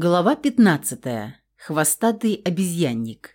Глава 15. Хвостатый обезьянник.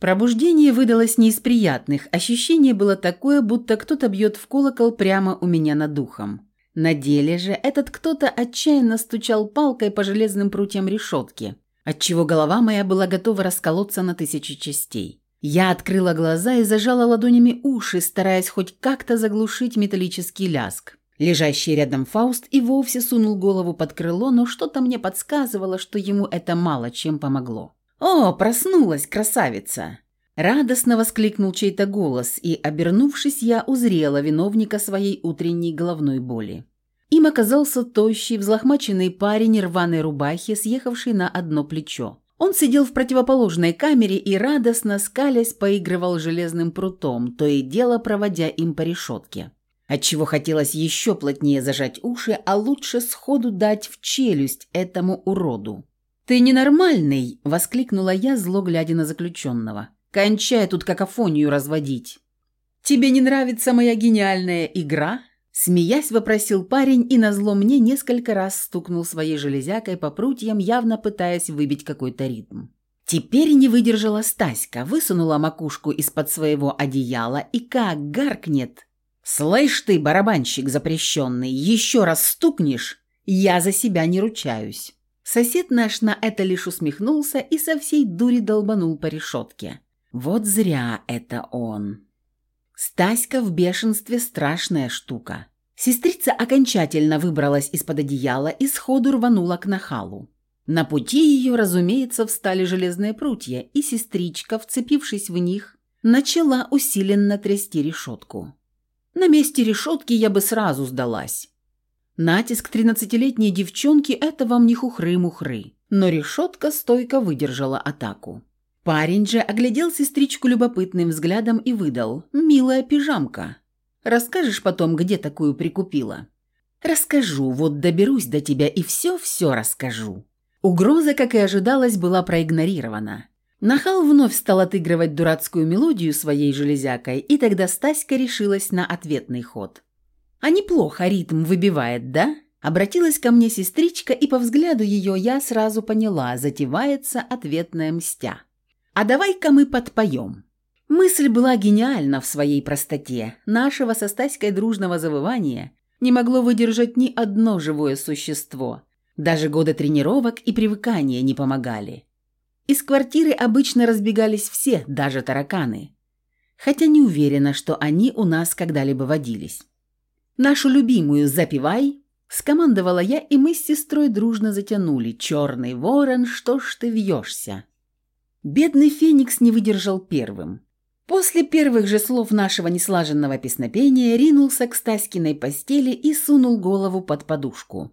Пробуждение выдалось не из приятных. Ощущение было такое, будто кто-то бьет в колокол прямо у меня над духом. На деле же этот кто-то отчаянно стучал палкой по железным прутьям решетки, отчего голова моя была готова расколоться на тысячи частей. Я открыла глаза и зажала ладонями уши, стараясь хоть как-то заглушить металлический ляск. Лежащий рядом Фауст и вовсе сунул голову под крыло, но что-то мне подсказывало, что ему это мало чем помогло. «О, проснулась, красавица!» Радостно воскликнул чей-то голос, и, обернувшись, я узрела виновника своей утренней головной боли. Им оказался тощий, взлохмаченный парень рваной рубахи, съехавший на одно плечо. Он сидел в противоположной камере и, радостно скалясь, поигрывал железным прутом, то и дело проводя им по решетке отчего хотелось еще плотнее зажать уши, а лучше сходу дать в челюсть этому уроду. «Ты ненормальный!» – воскликнула я, зло глядя на заключенного. «Кончай тут какофонию разводить!» «Тебе не нравится моя гениальная игра?» Смеясь, вопросил парень и назло мне несколько раз стукнул своей железякой по прутьям, явно пытаясь выбить какой-то ритм. Теперь не выдержала Стаська, высунула макушку из-под своего одеяла и как гаркнет. «Слышь ты, барабанщик запрещенный, еще раз стукнешь, я за себя не ручаюсь». Сосед наш на это лишь усмехнулся и со всей дури долбанул по решетке. Вот зря это он. Стаська в бешенстве страшная штука. Сестрица окончательно выбралась из-под одеяла и сходу рванула к нахалу. На пути ее, разумеется, встали железные прутья, и сестричка, вцепившись в них, начала усиленно трясти решетку. На месте решетки я бы сразу сдалась. Натиск тринадцатилетней девчонки – это вам не хухры-мухры. Но решетка стойко выдержала атаку. Парень же оглядел сестричку любопытным взглядом и выдал «Милая пижамка. Расскажешь потом, где такую прикупила?» «Расскажу, вот доберусь до тебя и все-все расскажу». Угроза, как и ожидалось, была проигнорирована. Нахал вновь стал отыгрывать дурацкую мелодию своей железякой, и тогда Стаська решилась на ответный ход. «А неплохо ритм выбивает, да?» Обратилась ко мне сестричка, и по взгляду ее я сразу поняла, затевается ответная мстя. «А давай-ка мы подпоем». Мысль была гениальна в своей простоте. Нашего со Стаськой дружного завывания не могло выдержать ни одно живое существо. Даже годы тренировок и привыкания не помогали. Из квартиры обычно разбегались все, даже тараканы. Хотя не уверена, что они у нас когда-либо водились. «Нашу любимую запивай!» – скомандовала я, и мы с сестрой дружно затянули. «Черный ворон, что ж ты вьешься?» Бедный Феникс не выдержал первым. После первых же слов нашего неслаженного песнопения ринулся к Стаськиной постели и сунул голову под подушку.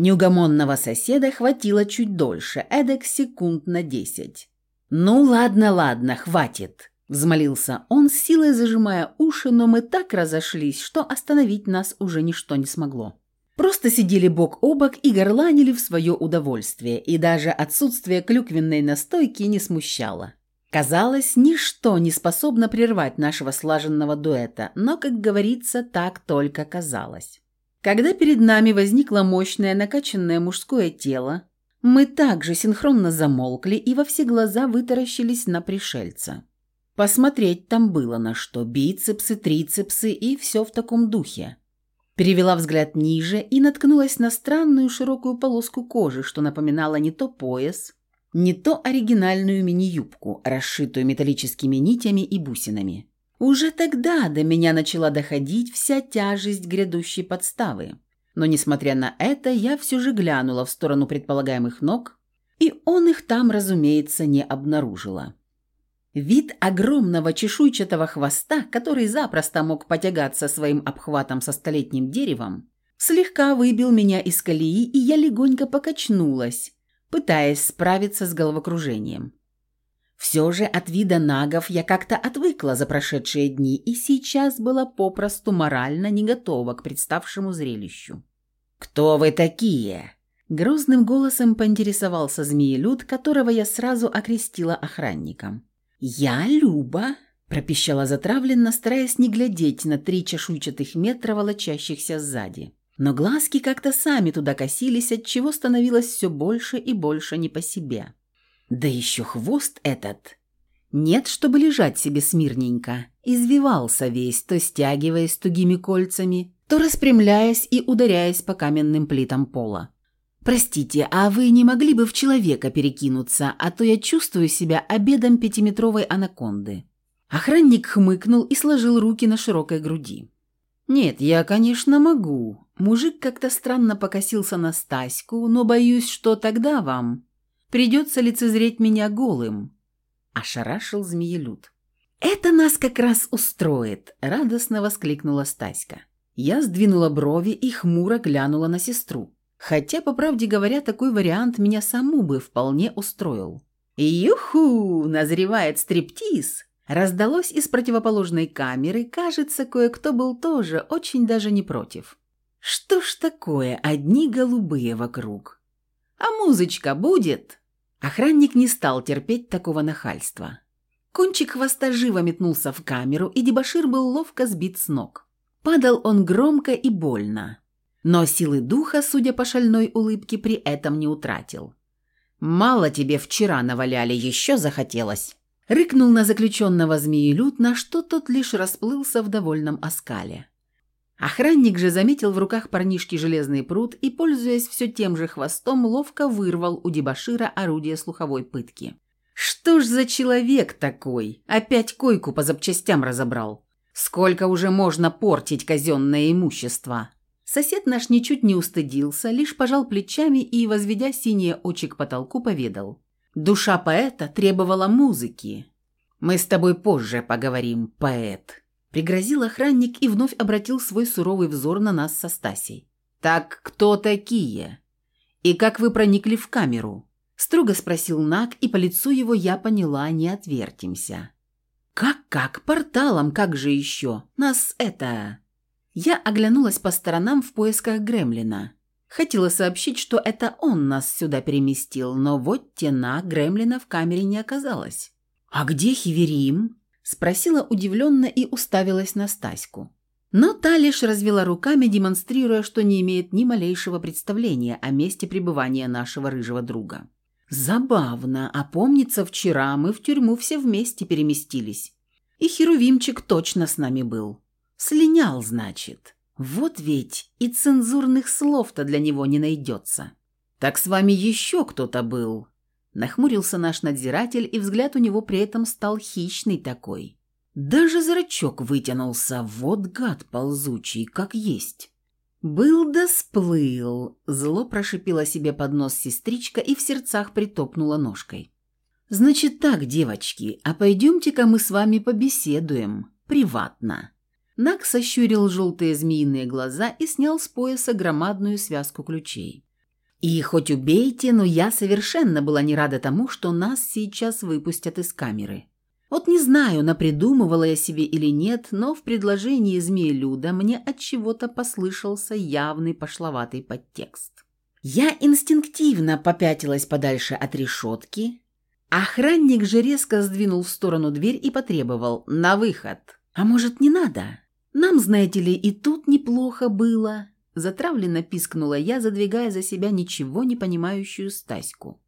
Неугомонного соседа хватило чуть дольше, эдак секунд на десять. «Ну ладно, ладно, хватит», – взмолился он, силой зажимая уши, но мы так разошлись, что остановить нас уже ничто не смогло. Просто сидели бок о бок и горланили в свое удовольствие, и даже отсутствие клюквенной настойки не смущало. Казалось, ничто не способно прервать нашего слаженного дуэта, но, как говорится, так только казалось. Когда перед нами возникло мощное накачанное мужское тело, мы также синхронно замолкли и во все глаза вытаращились на пришельца. Посмотреть там было на что – бицепсы, трицепсы и все в таком духе. Перевела взгляд ниже и наткнулась на странную широкую полоску кожи, что напоминала не то пояс, не то оригинальную мини-юбку, расшитую металлическими нитями и бусинами. Уже тогда до меня начала доходить вся тяжесть грядущей подставы. Но, несмотря на это, я все же глянула в сторону предполагаемых ног, и он их там, разумеется, не обнаружила. Вид огромного чешуйчатого хвоста, который запросто мог потягаться своим обхватом со столетним деревом, слегка выбил меня из колеи, и я легонько покачнулась, пытаясь справиться с головокружением. Все же от вида нагов я как-то отвыкла за прошедшие дни и сейчас была попросту морально не готова к представшему зрелищу. «Кто вы такие?» Грозным голосом поинтересовался змеелюд, которого я сразу окрестила охранником. «Я Люба», – пропищала затравленно, стараясь не глядеть на три чешуйчатых метра, волочащихся сзади. но глазки как-то сами туда косились, отчего становилось все больше и больше не по себе. Да еще хвост этот. Нет, чтобы лежать себе смирненько. Извивался весь, то стягиваясь тугими кольцами, то распрямляясь и ударяясь по каменным плитам пола. «Простите, а вы не могли бы в человека перекинуться, а то я чувствую себя обедом пятиметровой анаконды». Охранник хмыкнул и сложил руки на широкой груди. «Нет, я, конечно, могу». Мужик как-то странно покосился на Стаську, но боюсь, что тогда вам придется лицезреть меня голым. Ошарашил змеелюд. «Это нас как раз устроит!» – радостно воскликнула Стаська. Я сдвинула брови и хмуро глянула на сестру. Хотя, по правде говоря, такой вариант меня саму бы вполне устроил. «Юху! Назревает стриптиз!» Раздалось из противоположной камеры, кажется, кое-кто был тоже очень даже не против. «Что ж такое, одни голубые вокруг?» «А музычка будет?» Охранник не стал терпеть такого нахальства. Кончик хвоста живо метнулся в камеру, и дебошир был ловко сбит с ног. Падал он громко и больно. Но силы духа, судя по шальной улыбке, при этом не утратил. «Мало тебе вчера наваляли, еще захотелось!» Рыкнул на заключенного змеелюд, на что тот лишь расплылся в довольном оскале. Охранник же заметил в руках парнишки железный пруд и, пользуясь все тем же хвостом, ловко вырвал у дебашира орудие слуховой пытки. «Что ж за человек такой? Опять койку по запчастям разобрал. Сколько уже можно портить казенное имущество?» Сосед наш ничуть не устыдился, лишь пожал плечами и, возведя синие очи к потолку, поведал. «Душа поэта требовала музыки. Мы с тобой позже поговорим, поэт». Пригрозил охранник и вновь обратил свой суровый взор на нас со Стасей. «Так кто такие? И как вы проникли в камеру?» Строго спросил Нак, и по лицу его я поняла, не отвертимся. «Как-как? Порталом, как же еще? Нас это...» Я оглянулась по сторонам в поисках Гремлина. Хотела сообщить, что это он нас сюда переместил, но вот тена Гремлина в камере не оказалось. «А где Хиверим?» – спросила удивленно и уставилась на Стаську. Но та лишь развела руками, демонстрируя, что не имеет ни малейшего представления о месте пребывания нашего рыжего друга. «Забавно, а помнится, вчера мы в тюрьму все вместе переместились. И Херувимчик точно с нами был. Слинял, значит. Вот ведь и цензурных слов-то для него не найдется. Так с вами еще кто-то был. Нахмурился наш надзиратель, и взгляд у него при этом стал хищный такой. Даже зрачок вытянулся, вот гад ползучий, как есть. «Был да сплыл», — зло прошипела себе под нос сестричка и в сердцах притопнула ножкой. «Значит так, девочки, а пойдемте-ка мы с вами побеседуем, приватно». Нак сощурил желтые змеиные глаза и снял с пояса громадную связку ключей. И хоть убейте, но я совершенно была не рада тому, что нас сейчас выпустят из камеры. Вот не знаю, напридумывала я себе или нет, но в предложении змеелюда мне от чего-то послышался явный пошловатый подтекст. Я инстинктивно попятилась подальше от решетки. Охранник же резко сдвинул в сторону дверь и потребовал «на выход». «А может, не надо?» Нам, знаете ли, и тут неплохо было. Затравленно пискнула я, задвигая за себя ничего не понимающую Стаську.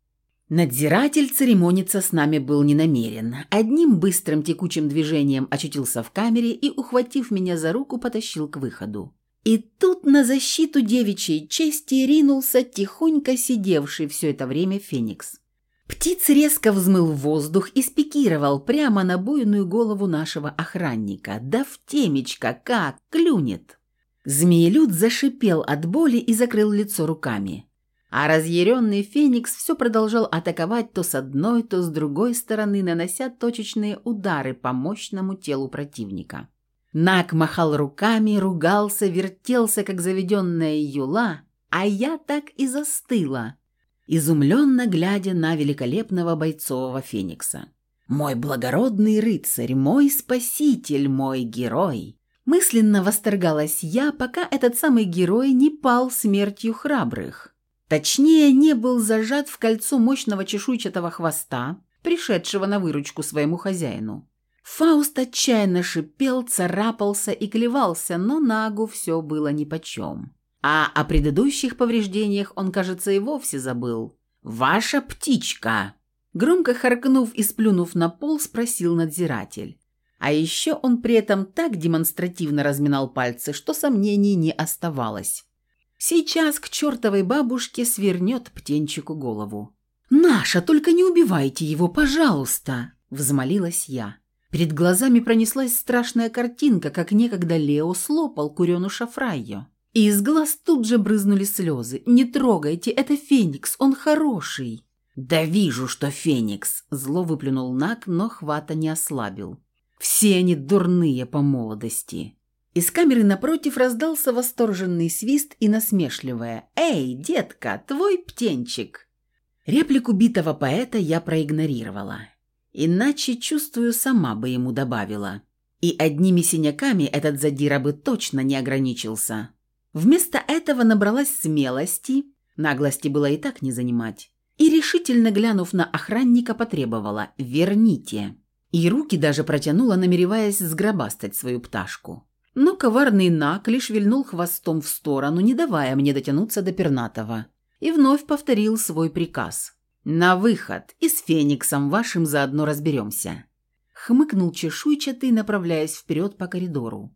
Надзиратель церемониться с нами был не намерен. Одним быстрым текучим движением очутился в камере и, ухватив меня за руку, потащил к выходу. И тут на защиту девичьей чести ринулся тихонько сидевший все это время Феникс. Птиц резко взмыл в воздух и спикировал прямо на буйную голову нашего охранника. Да в темечко как клюнет! Змеелюд зашипел от боли и закрыл лицо руками. А разъяренный Феникс все продолжал атаковать то с одной, то с другой стороны, нанося точечные удары по мощному телу противника. Нак махал руками, ругался, вертелся, как заведенная юла, а я так и застыла – изумленно глядя на великолепного бойцового феникса. «Мой благородный рыцарь, мой спаситель, мой герой!» Мысленно восторгалась я, пока этот самый герой не пал смертью храбрых. Точнее, не был зажат в кольцо мощного чешуйчатого хвоста, пришедшего на выручку своему хозяину. Фауст отчаянно шипел, царапался и клевался, но Нагу все было нипочем. А о предыдущих повреждениях он, кажется, и вовсе забыл. «Ваша птичка!» Громко харкнув и сплюнув на пол, спросил надзиратель. А еще он при этом так демонстративно разминал пальцы, что сомнений не оставалось. Сейчас к чертовой бабушке свернет птенчику голову. «Наша, только не убивайте его, пожалуйста!» – взмолилась я. Перед глазами пронеслась страшная картинка, как некогда Лео слопал куренуша Фрайо. И из глаз тут же брызнули слезы. «Не трогайте, это Феникс, он хороший!» «Да вижу, что Феникс!» – зло выплюнул Нак, но хвата не ослабил. «Все они дурные по молодости!» Из камеры напротив раздался восторженный свист и насмешливое «Эй, детка, твой птенчик!» Реплику битого поэта я проигнорировала. Иначе, чувствую, сама бы ему добавила. И одними синяками этот задира бы точно не ограничился. Вместо этого набралась смелости, наглости было и так не занимать, и решительно глянув на охранника, потребовала «верните». И руки даже протянула, намереваясь сгробастать свою пташку. Но коварный Нак лишь вильнул хвостом в сторону, не давая мне дотянуться до пернатого, и вновь повторил свой приказ. «На выход, и с Фениксом вашим заодно разберемся». Хмыкнул чешуйчатый, направляясь вперед по коридору.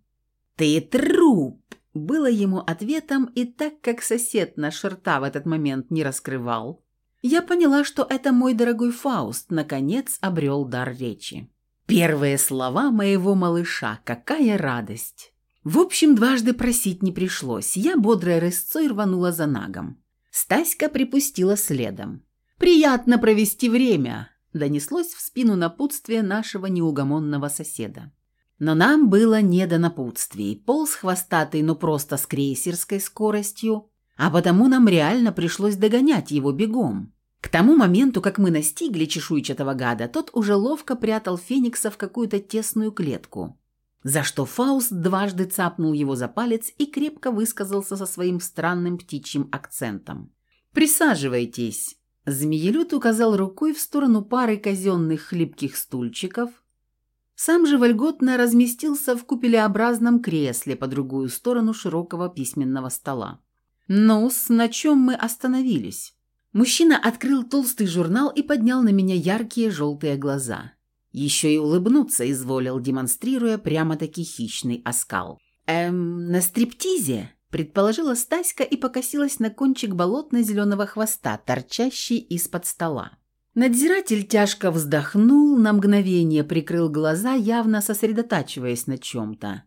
«Ты труп!» было ему ответом, и так как сосед наш рта в этот момент не раскрывал, я поняла, что это мой дорогой Фауст наконец обрел дар речи. Первые слова моего малыша, какая радость! В общем, дважды просить не пришлось, я бодрой рысцой рванула за нагом. Стаська припустила следом. «Приятно провести время!» – донеслось в спину напутствие нашего неугомонного соседа. Но нам было не до напутствий. Полз хвостатый, но просто с крейсерской скоростью, а потому нам реально пришлось догонять его бегом. К тому моменту, как мы настигли чешуйчатого гада, тот уже ловко прятал Феникса в какую-то тесную клетку, за что Фауст дважды цапнул его за палец и крепко высказался со своим странным птичьим акцентом. «Присаживайтесь!» Змеелюд указал рукой в сторону пары казенных хлипких стульчиков – сам же вольготно разместился в купелеобразном кресле по другую сторону широкого письменного стола. ну на чем мы остановились?» Мужчина открыл толстый журнал и поднял на меня яркие желтые глаза. Еще и улыбнуться изволил, демонстрируя прямо-таки хищный оскал. «Эм, на стриптизе?» – предположила Стаська и покосилась на кончик болотно-зеленого хвоста, торчащий из-под стола. Надзиратель тяжко вздохнул, на мгновение прикрыл глаза, явно сосредотачиваясь на чем-то.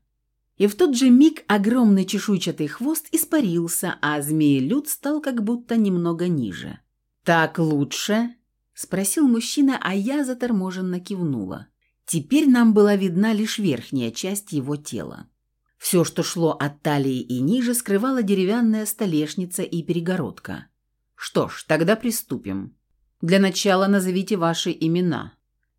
И в тот же миг огромный чешуйчатый хвост испарился, а змеелюд стал как будто немного ниже. «Так лучше?» – спросил мужчина, а я заторможенно кивнула. Теперь нам была видна лишь верхняя часть его тела. Все, что шло от талии и ниже, скрывала деревянная столешница и перегородка. «Что ж, тогда приступим». Для начала назовите ваши имена».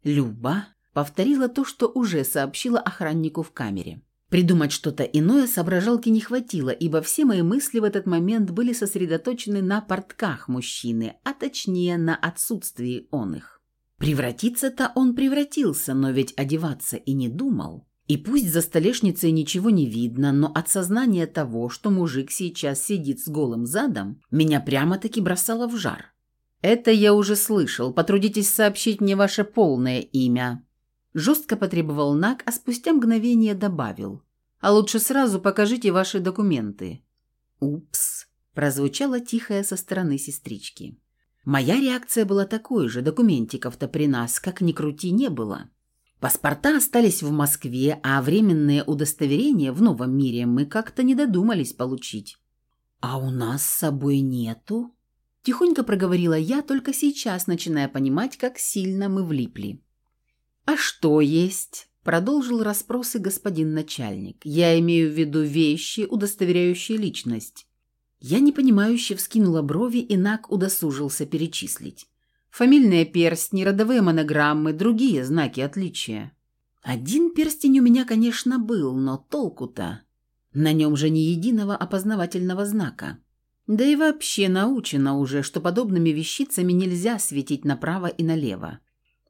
Люба повторила то, что уже сообщила охраннику в камере. Придумать что-то иное соображалки не хватило, ибо все мои мысли в этот момент были сосредоточены на портках мужчины, а точнее на отсутствии он их. Превратиться-то он превратился, но ведь одеваться и не думал. И пусть за столешницей ничего не видно, но от сознания того, что мужик сейчас сидит с голым задом, меня прямо-таки бросало в жар. «Это я уже слышал. Потрудитесь сообщить мне ваше полное имя». Жестко потребовал Нак, а спустя мгновение добавил. «А лучше сразу покажите ваши документы». «Упс», – прозвучало тихое со стороны сестрички. Моя реакция была такой же, документиков-то при нас, как ни крути, не было. Паспорта остались в Москве, а временные удостоверения в новом мире мы как-то не додумались получить. «А у нас с собой нету?» Тихонько проговорила я, только сейчас начиная понимать, как сильно мы влипли. «А что есть?» – продолжил расспросы господин начальник. «Я имею в виду вещи, удостоверяющие личность». Я непонимающе вскинула брови, и Нак удосужился перечислить. Фамильные перстни, родовые монограммы, другие знаки отличия. Один перстень у меня, конечно, был, но толку-то. На нем же ни единого опознавательного знака. Да и вообще научена уже, что подобными вещицами нельзя светить направо и налево.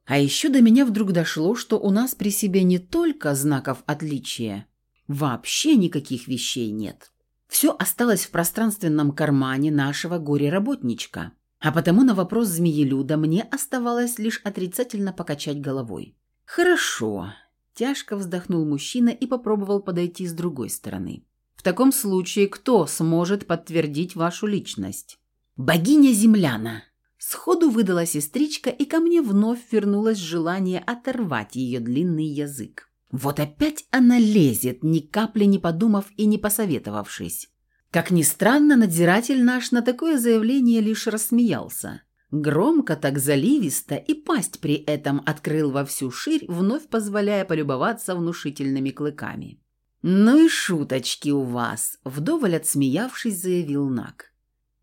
А еще до меня вдруг дошло, что у нас при себе не только знаков отличия, вообще никаких вещей нет. Все осталось в пространственном кармане нашего горе-работничка. А потому на вопрос змеелюда мне оставалось лишь отрицательно покачать головой. «Хорошо», – тяжко вздохнул мужчина и попробовал подойти с другой стороны. «В таком случае кто сможет подтвердить вашу личность?» «Богиня Земляна», Сходу выдала сестричка, и ко мне вновь вернулось желание оторвать ее длинный язык. Вот опять она лезет, ни капли не подумав и не посоветовавшись. Как ни странно, надзиратель наш на такое заявление лишь рассмеялся. Громко, так заливисто, и пасть при этом открыл во всю ширь, вновь позволяя полюбоваться внушительными клыками. «Ну и шуточки у вас!» – вдоволь отсмеявшись, заявил Нак.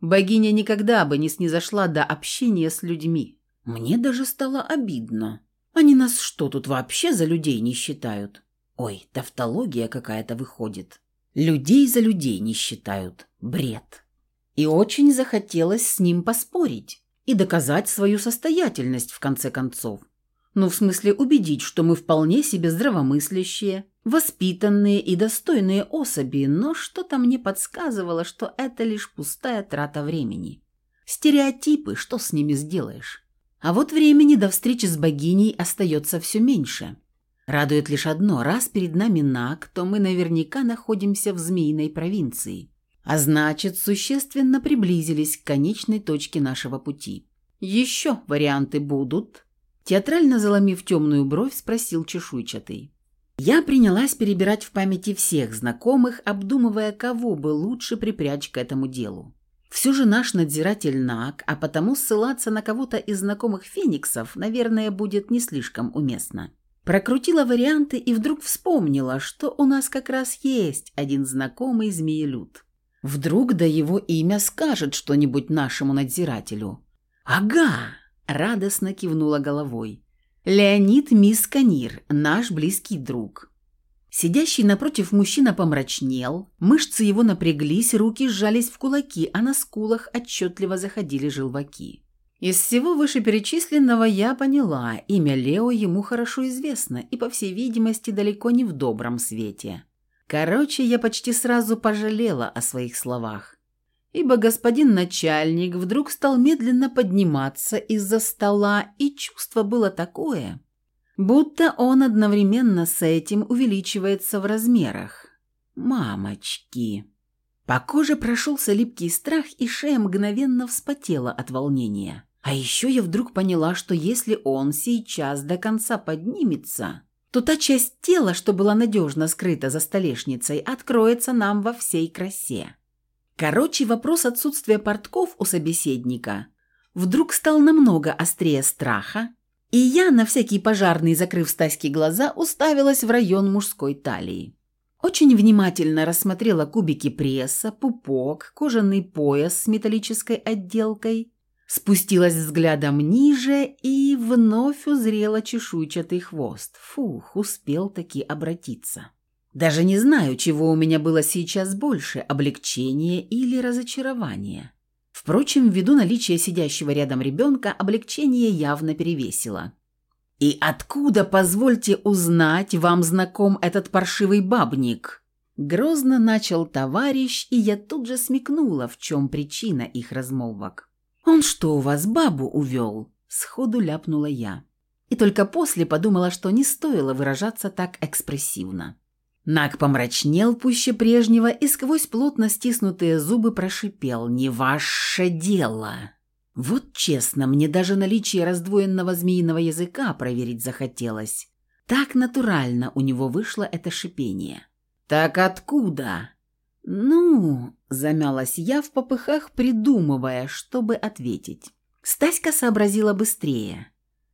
Богиня никогда бы не снизошла до общения с людьми. Мне даже стало обидно. Они нас что, тут вообще за людей не считают? Ой, тавтология какая-то выходит. Людей за людей не считают. Бред. И очень захотелось с ним поспорить и доказать свою состоятельность в конце концов. Ну, в смысле убедить, что мы вполне себе здравомыслящие, воспитанные и достойные особи, но что-то мне подсказывало, что это лишь пустая трата времени. Стереотипы, что с ними сделаешь? А вот времени до встречи с богиней остается все меньше. Радует лишь одно, раз перед нами Наг, то мы наверняка находимся в Змеиной провинции. А значит, существенно приблизились к конечной точке нашего пути. Еще варианты будут? Театрально заломив темную бровь, спросил чешуйчатый. Я принялась перебирать в памяти всех знакомых, обдумывая, кого бы лучше припрячь к этому делу. Все же наш надзиратель Нак, а потому ссылаться на кого-то из знакомых фениксов, наверное, будет не слишком уместно. Прокрутила варианты и вдруг вспомнила, что у нас как раз есть один знакомый змеелюд. Вдруг да его имя скажет что-нибудь нашему надзирателю. «Ага!» – радостно кивнула головой. Леонид Мисканир, наш близкий друг. Сидящий напротив мужчина помрачнел, мышцы его напряглись, руки сжались в кулаки, а на скулах отчетливо заходили желваки. Из всего вышеперечисленного я поняла, имя Лео ему хорошо известно и, по всей видимости, далеко не в добром свете. Короче, я почти сразу пожалела о своих словах ибо господин начальник вдруг стал медленно подниматься из-за стола, и чувство было такое, будто он одновременно с этим увеличивается в размерах. «Мамочки!» По коже прошелся липкий страх, и шея мгновенно вспотела от волнения. А еще я вдруг поняла, что если он сейчас до конца поднимется, то та часть тела, что была надежно скрыта за столешницей, откроется нам во всей красе. Короче, вопрос отсутствия портков у собеседника вдруг стал намного острее страха, и я, на всякий пожарный, закрыв Стаськи глаза, уставилась в район мужской талии. Очень внимательно рассмотрела кубики пресса, пупок, кожаный пояс с металлической отделкой, спустилась взглядом ниже и вновь узрела чешуйчатый хвост. Фух, успел таки обратиться. Даже не знаю, чего у меня было сейчас больше – облегчение или разочарование. Впрочем, ввиду наличия сидящего рядом ребенка, облегчение явно перевесило. «И откуда, позвольте узнать, вам знаком этот паршивый бабник?» Грозно начал товарищ, и я тут же смекнула, в чем причина их размолвок. «Он что, у вас бабу увел?» – сходу ляпнула я. И только после подумала, что не стоило выражаться так экспрессивно. Наг помрачнел пуще прежнего и сквозь плотно стиснутые зубы прошипел «Не ваше дело!». Вот честно, мне даже наличие раздвоенного змеиного языка проверить захотелось. Так натурально у него вышло это шипение. «Так откуда?» «Ну...» – замялась я в попыхах, придумывая, чтобы ответить. Стаська сообразила быстрее.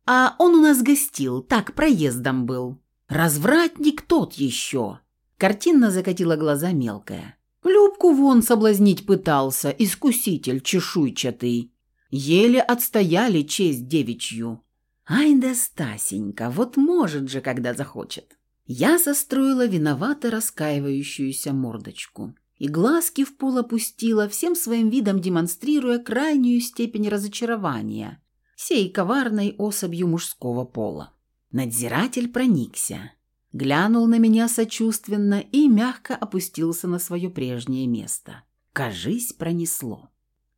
«А он у нас гостил, так, проездом был. Развратник тот еще!» Картинно закатила глаза мелкая. Любку вон соблазнить пытался, искуситель чешуйчатый. Еле отстояли честь девичью. Ай да Стасенька, вот может же, когда захочет. Я состроила виновато раскаивающуюся мордочку. И глазки в пол опустила, всем своим видом демонстрируя крайнюю степень разочарования сей коварной особью мужского пола. Надзиратель проникся. Глянул на меня сочувственно и мягко опустился на свое прежнее место. Кажись, пронесло.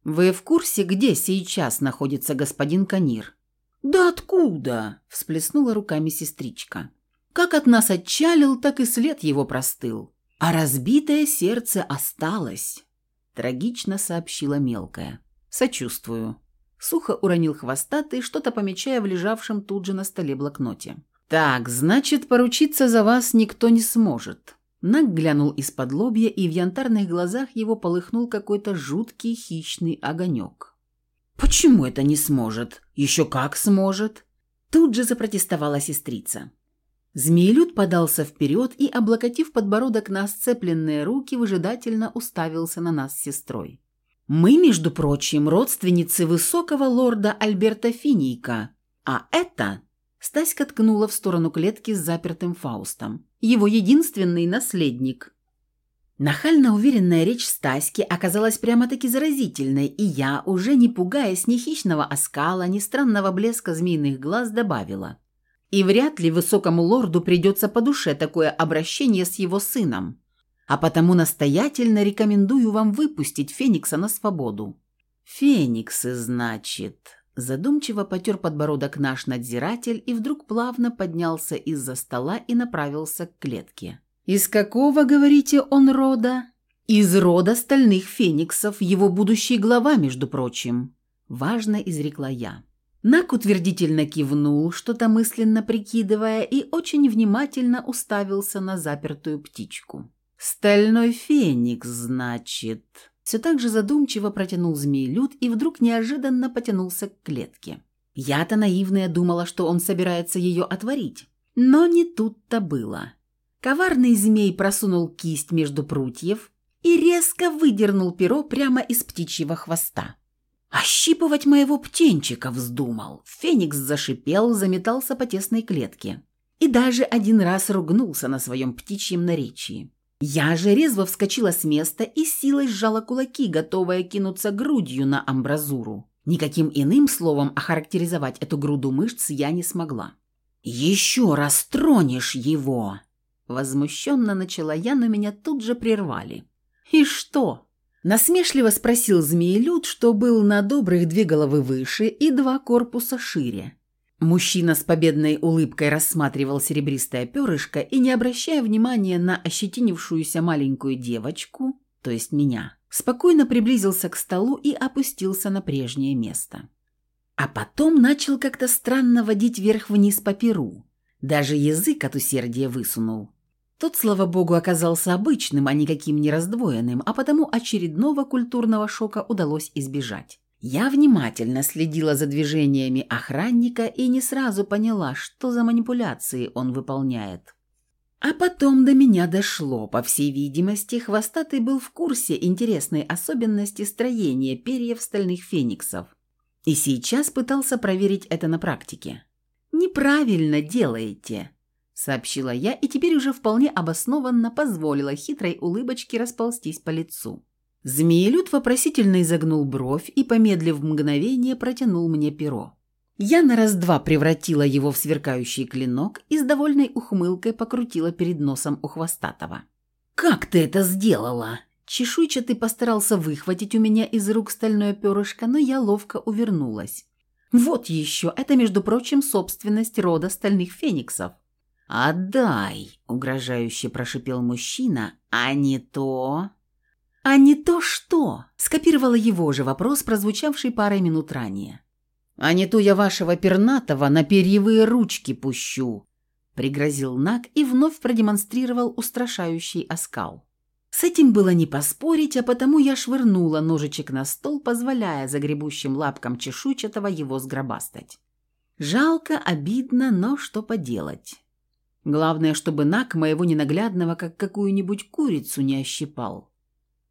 «Вы в курсе, где сейчас находится господин Канир?» «Да откуда?» – всплеснула руками сестричка. «Как от нас отчалил, так и след его простыл. А разбитое сердце осталось», – трагично сообщила мелкая. «Сочувствую». Сухо уронил хвостатый, что-то помечая в лежавшем тут же на столе блокноте. «Так, значит, поручиться за вас никто не сможет». Наг глянул из-под лобья, и в янтарных глазах его полыхнул какой-то жуткий хищный огонек. «Почему это не сможет? Еще как сможет!» Тут же запротестовала сестрица. Змеелюд подался вперед и, облокотив подбородок на сцепленные руки, выжидательно уставился на нас с сестрой. «Мы, между прочим, родственницы высокого лорда Альберта Финийка, а это Стаська ткнула в сторону клетки с запертым Фаустом. Его единственный наследник. Нахально уверенная речь Стаськи оказалась прямо-таки заразительной, и я, уже не пугаясь ни хищного оскала, ни странного блеска змеиных глаз, добавила. И вряд ли высокому лорду придется по душе такое обращение с его сыном. А потому настоятельно рекомендую вам выпустить Феникса на свободу. «Фениксы, значит», Задумчиво потер подбородок наш надзиратель и вдруг плавно поднялся из-за стола и направился к клетке. «Из какого, говорите, он рода?» «Из рода стальных фениксов, его будущий глава, между прочим», – важно изрекла я. Нак утвердительно кивнул, что-то мысленно прикидывая, и очень внимательно уставился на запертую птичку. «Стальной феникс, значит...» Все так же задумчиво протянул змеелюд и вдруг неожиданно потянулся к клетке. Я-то наивная думала, что он собирается ее отворить. Но не тут-то было. Коварный змей просунул кисть между прутьев и резко выдернул перо прямо из птичьего хвоста. «Ощипывать моего птенчика вздумал!» Феникс зашипел, заметался по тесной клетке. И даже один раз ругнулся на своем птичьем наречии. Я же резво вскочила с места и силой сжала кулаки, готовая кинуться грудью на амбразуру. Никаким иным словом охарактеризовать эту груду мышц я не смогла. «Еще раз тронешь его!» Возмущенно начала я, но меня тут же прервали. «И что?» Насмешливо спросил змеелюд, что был на добрых две головы выше и два корпуса шире. Мужчина с победной улыбкой рассматривал серебристое перышко и, не обращая внимания на ощетинившуюся маленькую девочку, то есть меня, спокойно приблизился к столу и опустился на прежнее место. А потом начал как-то странно водить вверх-вниз по перу. Даже язык от усердия высунул. Тот, слава богу, оказался обычным, а никаким не раздвоенным, а потому очередного культурного шока удалось избежать. Я внимательно следила за движениями охранника и не сразу поняла, что за манипуляции он выполняет. А потом до меня дошло, по всей видимости, хвостатый был в курсе интересной особенности строения перьев стальных фениксов и сейчас пытался проверить это на практике. «Неправильно делаете», — сообщила я и теперь уже вполне обоснованно позволила хитрой улыбочке расползтись по лицу. Змеелюд вопросительно изогнул бровь и, помедлив мгновение, протянул мне перо. Я на раз-два превратила его в сверкающий клинок и с довольной ухмылкой покрутила перед носом у хвостатого. «Как ты это сделала?» Чешуйчатый постарался выхватить у меня из рук стальное перышко, но я ловко увернулась. «Вот еще, это, между прочим, собственность рода стальных фениксов». «Отдай!» – угрожающе прошипел мужчина, «а не то...» «А не то что?» – скопировала его же вопрос, прозвучавший парой минут ранее. «А не то я вашего пернатого на перьевые ручки пущу», – пригрозил Нак и вновь продемонстрировал устрашающий оскал. С этим было не поспорить, а потому я швырнула ножичек на стол, позволяя загребущим лапкам чешуйчатого его сгробастать. Жалко, обидно, но что поделать. Главное, чтобы Нак моего ненаглядного, как какую-нибудь курицу, не ощипал.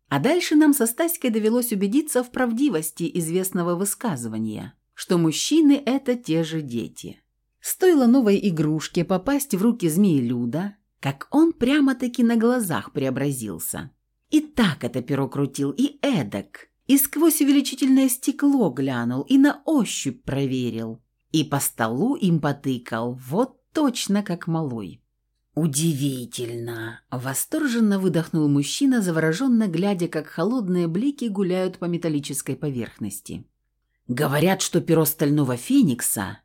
А дальше нам со Стаськой довелось убедиться в правдивости известного высказывания, что мужчины – это те же дети. Стоило новой игрушке попасть в руки змеи-люда, как он прямо-таки на глазах преобразился. И так это перо крутил, и эдак, и сквозь увеличительное стекло глянул, и на ощупь проверил, и по столу им потыкал, вот точно как малой. «Удивительно!» – восторженно выдохнул мужчина, завороженно глядя, как холодные блики гуляют по металлической поверхности. «Говорят, что перо стального феникса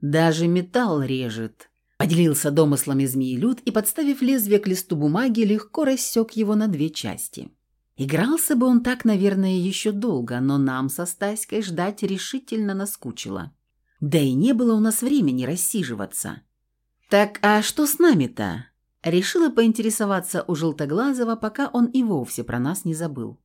даже металл режет». Поделился домыслами змеелюд и, подставив лезвие к листу бумаги, легко рассек его на две части. Игрался бы он так, наверное, еще долго, но нам со Стаськой ждать решительно наскучило. Да и не было у нас времени рассиживаться. «Так а что с нами-то?» Решила поинтересоваться у Желтоглазого, пока он и вовсе про нас не забыл.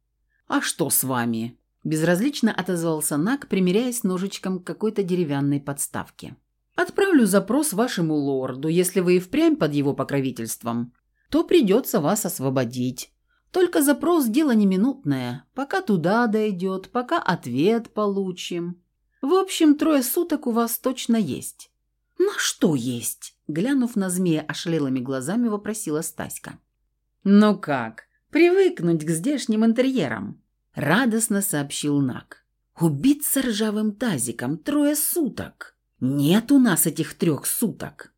«А что с вами?» Безразлично отозвался Нак, примеряясь ножичком к какой-то деревянной подставке. «Отправлю запрос вашему лорду. Если вы и впрямь под его покровительством, то придется вас освободить. Только запрос – дело не минутное. Пока туда дойдет, пока ответ получим. В общем, трое суток у вас точно есть». «На что есть?» – глянув на змея ошалелыми глазами, вопросила Стаська. «Ну как, привыкнуть к здешним интерьерам?» – радостно сообщил Нак. «Убиться ржавым тазиком трое суток. Нет у нас этих трех суток.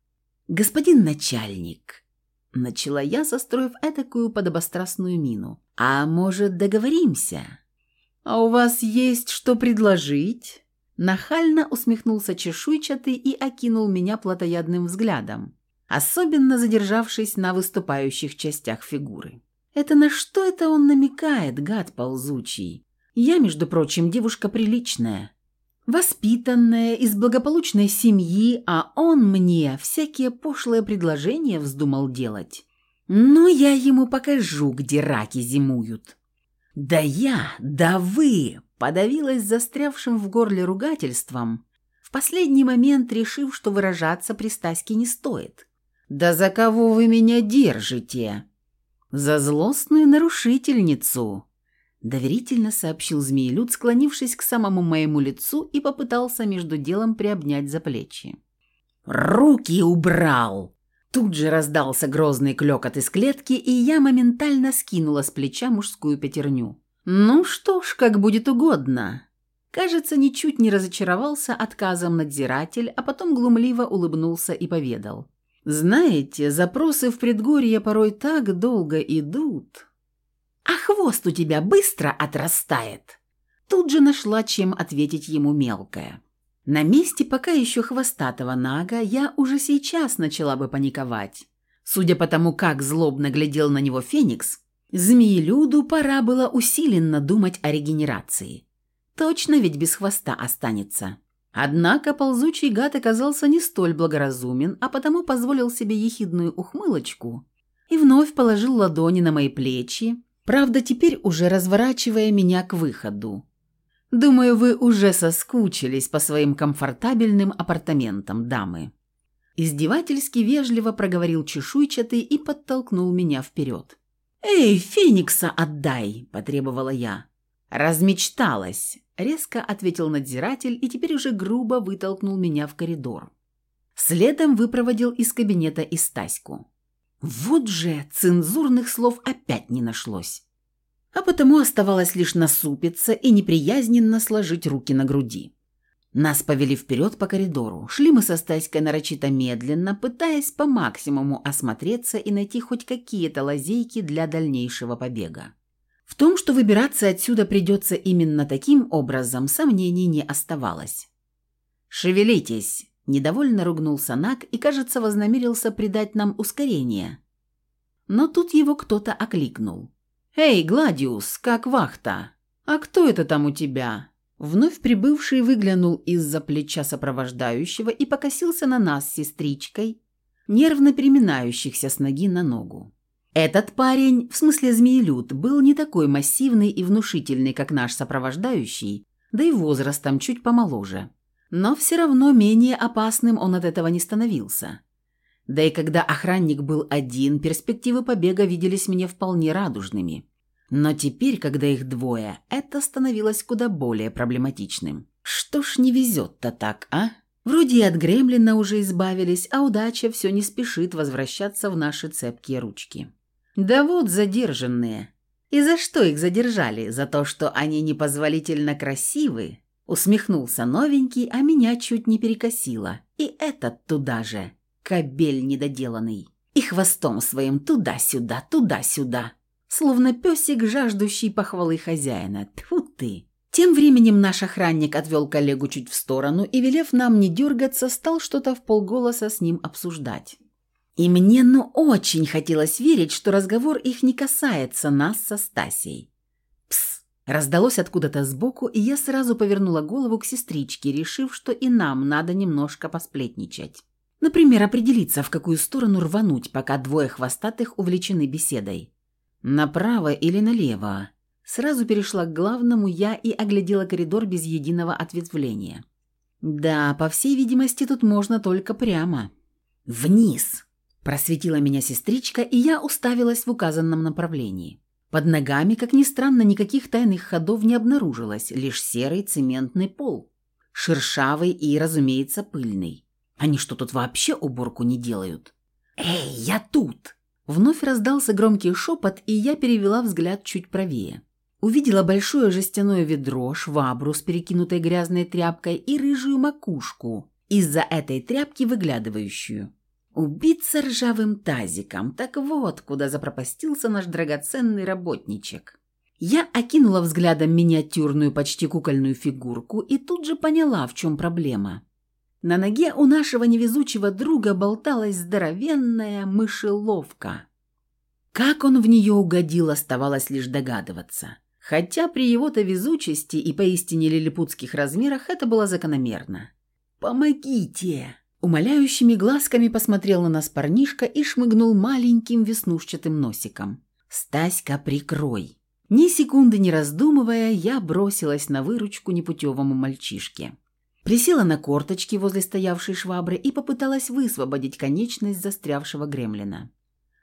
Господин начальник, Начала я, состроив этакую подобострастную мину. «А может, договоримся?» «А у вас есть что предложить?» Нахально усмехнулся чешуйчатый и окинул меня плотоядным взглядом, особенно задержавшись на выступающих частях фигуры. «Это на что это он намекает, гад ползучий? Я, между прочим, девушка приличная, воспитанная, из благополучной семьи, а он мне всякие пошлые предложения вздумал делать. Ну, я ему покажу, где раки зимуют. Да я, да вы, подавилась застрявшим в горле ругательством, в последний момент решив, что выражаться при Стаське не стоит. «Да за кого вы меня держите?» «За злостную нарушительницу», доверительно сообщил змеелюд, склонившись к самому моему лицу и попытался между делом приобнять за плечи. «Руки убрал!» Тут же раздался грозный клёкот из клетки, и я моментально скинула с плеча мужскую пятерню. «Ну что ж, как будет угодно». Кажется, ничуть не разочаровался отказом надзиратель, а потом глумливо улыбнулся и поведал. «Знаете, запросы в предгорье порой так долго идут, а хвост у тебя быстро отрастает». Тут же нашла, чем ответить ему мелкая. На месте пока еще хвостатого нага я уже сейчас начала бы паниковать. Судя по тому, как злобно глядел на него Феникс, змеелюду пора было усиленно думать о регенерации. Точно ведь без хвоста останется. Однако ползучий гад оказался не столь благоразумен, а потому позволил себе ехидную ухмылочку и вновь положил ладони на мои плечи, Правда, теперь уже разворачивая меня к выходу. Думаю, вы уже соскучились по своим комфортабельным апартаментам, дамы. Издевательски вежливо проговорил чешуйчатый и подтолкнул меня вперед. «Эй, Феникса отдай!» – потребовала я. «Размечталась!» – резко ответил надзиратель и теперь уже грубо вытолкнул меня в коридор. Следом выпроводил из кабинета и Стаську. Вот же цензурных слов опять не нашлось. А потому оставалось лишь насупиться и неприязненно сложить руки на груди. Нас повели вперед по коридору. Шли мы со Стаськой нарочито медленно, пытаясь по максимуму осмотреться и найти хоть какие-то лазейки для дальнейшего побега. В том, что выбираться отсюда придется именно таким образом, сомнений не оставалось. «Шевелитесь!» Недовольно ругнулся Нак и, кажется, вознамерился придать нам ускорение. Но тут его кто-то окликнул. «Эй, Гладиус, как вахта? А кто это там у тебя?» Вновь прибывший выглянул из-за плеча сопровождающего и покосился на нас с сестричкой, нервно переминающихся с ноги на ногу. Этот парень, в смысле змеелюд, был не такой массивный и внушительный, как наш сопровождающий, да и возрастом чуть помоложе. Но все равно менее опасным он от этого не становился. Да и когда охранник был один, перспективы побега виделись мне вполне радужными. Но теперь, когда их двое, это становилось куда более проблематичным. Что ж не везет-то так, а? Вроде и от гремлина уже избавились, а удача все не спешит возвращаться в наши цепкие ручки. Да вот задержанные. И за что их задержали? За то, что они непозволительно красивы? Усмехнулся новенький, а меня чуть не перекосило. И этот туда же. Кобель недоделанный. и хвостом своим туда-сюда, туда-сюда, словно песик, жаждущий похвалы хозяина. Тьфу ты! Тем временем наш охранник отвел коллегу чуть в сторону и, велев нам не дергаться, стал что-то в полголоса с ним обсуждать. И мне ну очень хотелось верить, что разговор их не касается нас со Стасей. «Пс!» – раздалось откуда-то сбоку, и я сразу повернула голову к сестричке, решив, что и нам надо немножко посплетничать. Например, определиться, в какую сторону рвануть, пока двое хвостатых увлечены беседой. Направо или налево? Сразу перешла к главному я и оглядела коридор без единого ответвления. Да, по всей видимости, тут можно только прямо. «Вниз!» – просветила меня сестричка, и я уставилась в указанном направлении. Под ногами, как ни странно, никаких тайных ходов не обнаружилось, лишь серый цементный пол. Шершавый и, разумеется, пыльный. Они что, тут вообще уборку не делают? «Эй, я тут!» Вновь раздался громкий шепот, и я перевела взгляд чуть правее. Увидела большое жестяное ведро, швабру с перекинутой грязной тряпкой и рыжую макушку, из-за этой тряпки выглядывающую. Убиться ржавым тазиком, так вот, куда запропастился наш драгоценный работничек. Я окинула взглядом миниатюрную, почти кукольную фигурку и тут же поняла, в чем проблема. На ноге у нашего невезучего друга болталась здоровенная мышеловка. Как он в нее угодил, оставалось лишь догадываться. Хотя при его-то везучести и поистине лилипутских размерах это было закономерно. «Помогите!» Умоляющими глазками посмотрел на нас парнишка и шмыгнул маленьким веснушчатым носиком. «Стаська, прикрой!» Ни секунды не раздумывая, я бросилась на выручку непутевому мальчишке. Присела на корточки возле стоявшей швабры и попыталась высвободить конечность застрявшего гремлина.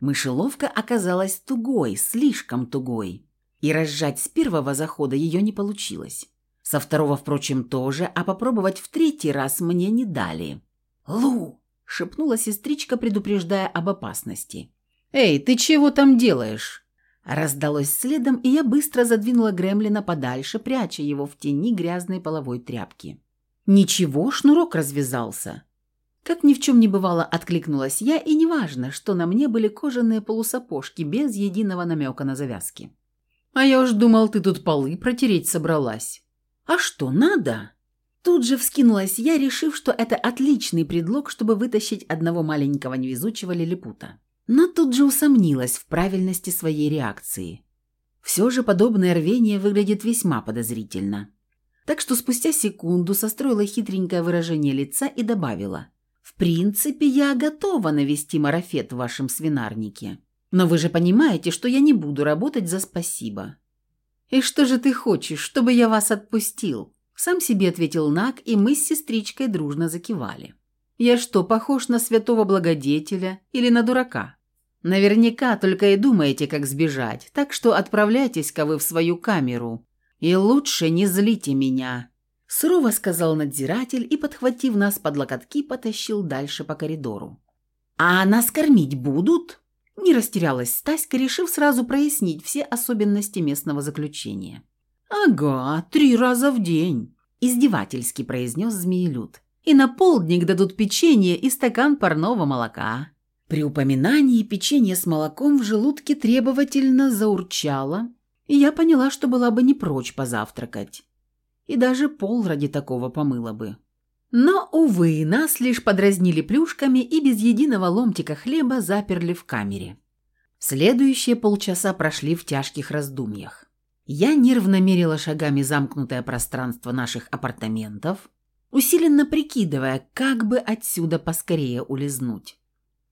Мышеловка оказалась тугой, слишком тугой и разжать с первого захода ее не получилось. Со второго, впрочем, тоже, а попробовать в третий раз мне не дали. «Лу!» – шепнула сестричка, предупреждая об опасности. «Эй, ты чего там делаешь?» Раздалось следом, и я быстро задвинула гремлина подальше, пряча его в тени грязной половой тряпки. «Ничего, шнурок развязался». Как ни в чем не бывало, откликнулась я, и неважно, что на мне были кожаные полусапожки без единого намека на завязки. А я уж думал, ты тут полы протереть собралась. А что, надо? Тут же вскинулась я, решив, что это отличный предлог, чтобы вытащить одного маленького невезучего лилипута. Но тут же усомнилась в правильности своей реакции. Все же подобное рвение выглядит весьма подозрительно. Так что спустя секунду состроила хитренькое выражение лица и добавила. «В принципе, я готова навести марафет в вашем свинарнике. Но вы же понимаете, что я не буду работать за спасибо». «И что же ты хочешь, чтобы я вас отпустил?» Сам себе ответил Нак, и мы с сестричкой дружно закивали. «Я что, похож на святого благодетеля или на дурака?» «Наверняка только и думаете, как сбежать, так что отправляйтесь-ка вы в свою камеру. И лучше не злите меня», – сурово сказал надзиратель и, подхватив нас под локотки, потащил дальше по коридору. «А нас кормить будут?» Не растерялась Стаська, решив сразу прояснить все особенности местного заключения. «Ага, три раза в день», – издевательски произнес Змеелюд. «И на полдник дадут печенье и стакан парного молока». При упоминании печенья с молоком в желудке требовательно заурчало, и я поняла, что была бы не прочь позавтракать. И даже пол ради такого помыла бы. Но, увы, нас лишь подразнили плюшками и без единого ломтика хлеба заперли в камере. Следующие полчаса прошли в тяжких раздумьях. Я нервно мерила шагами замкнутое пространство наших апартаментов, усиленно прикидывая, как бы отсюда поскорее улизнуть.